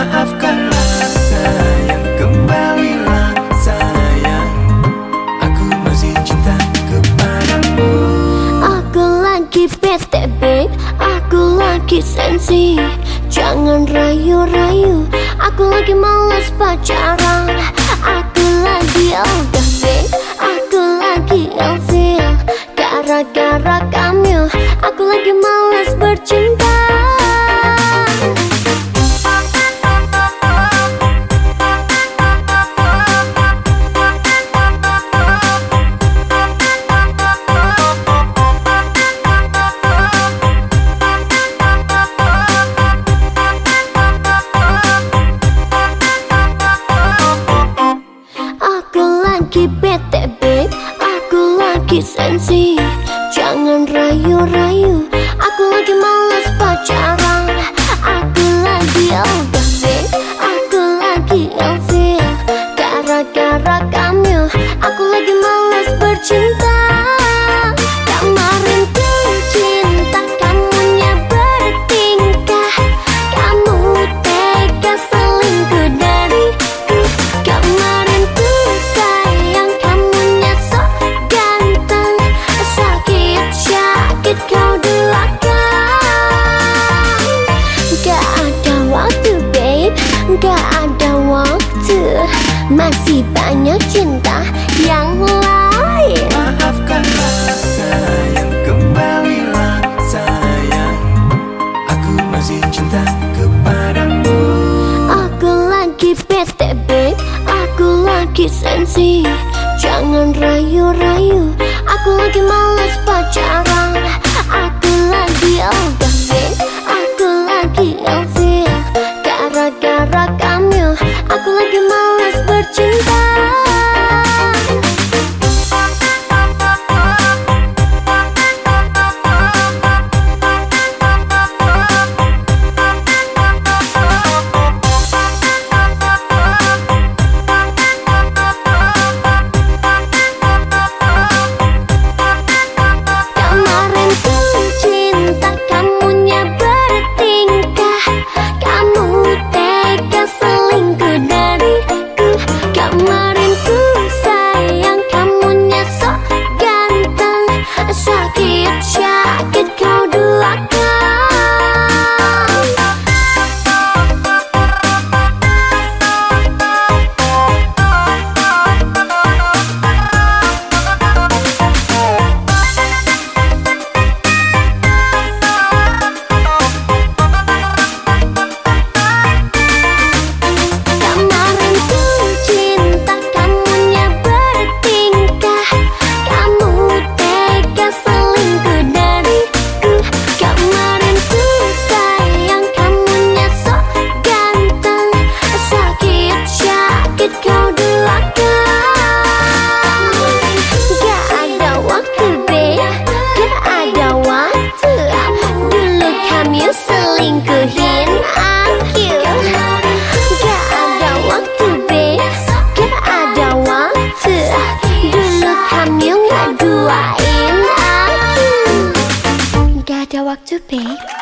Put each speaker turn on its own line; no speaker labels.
Maafkanlah sayang Kembalilah sayang. Aku masih cinta kepadamu. Aku lagi bete babe Aku lagi sensi. Jangan rayu-rayu Aku lagi males pacaran. Aku lagi ogah babe Aku lagi ilfil Gara-gara bete babe Aku lagi sensi. Jangan rayu-rayu Masih banyak cinta yang lain.
Maafkanlah sayang Kembalilah sayang Aku masih cinta kepadamu.
Aku lagi bete babe Aku lagi sensi. Jangan rayu-rayu. Aku lagi males pacaran sức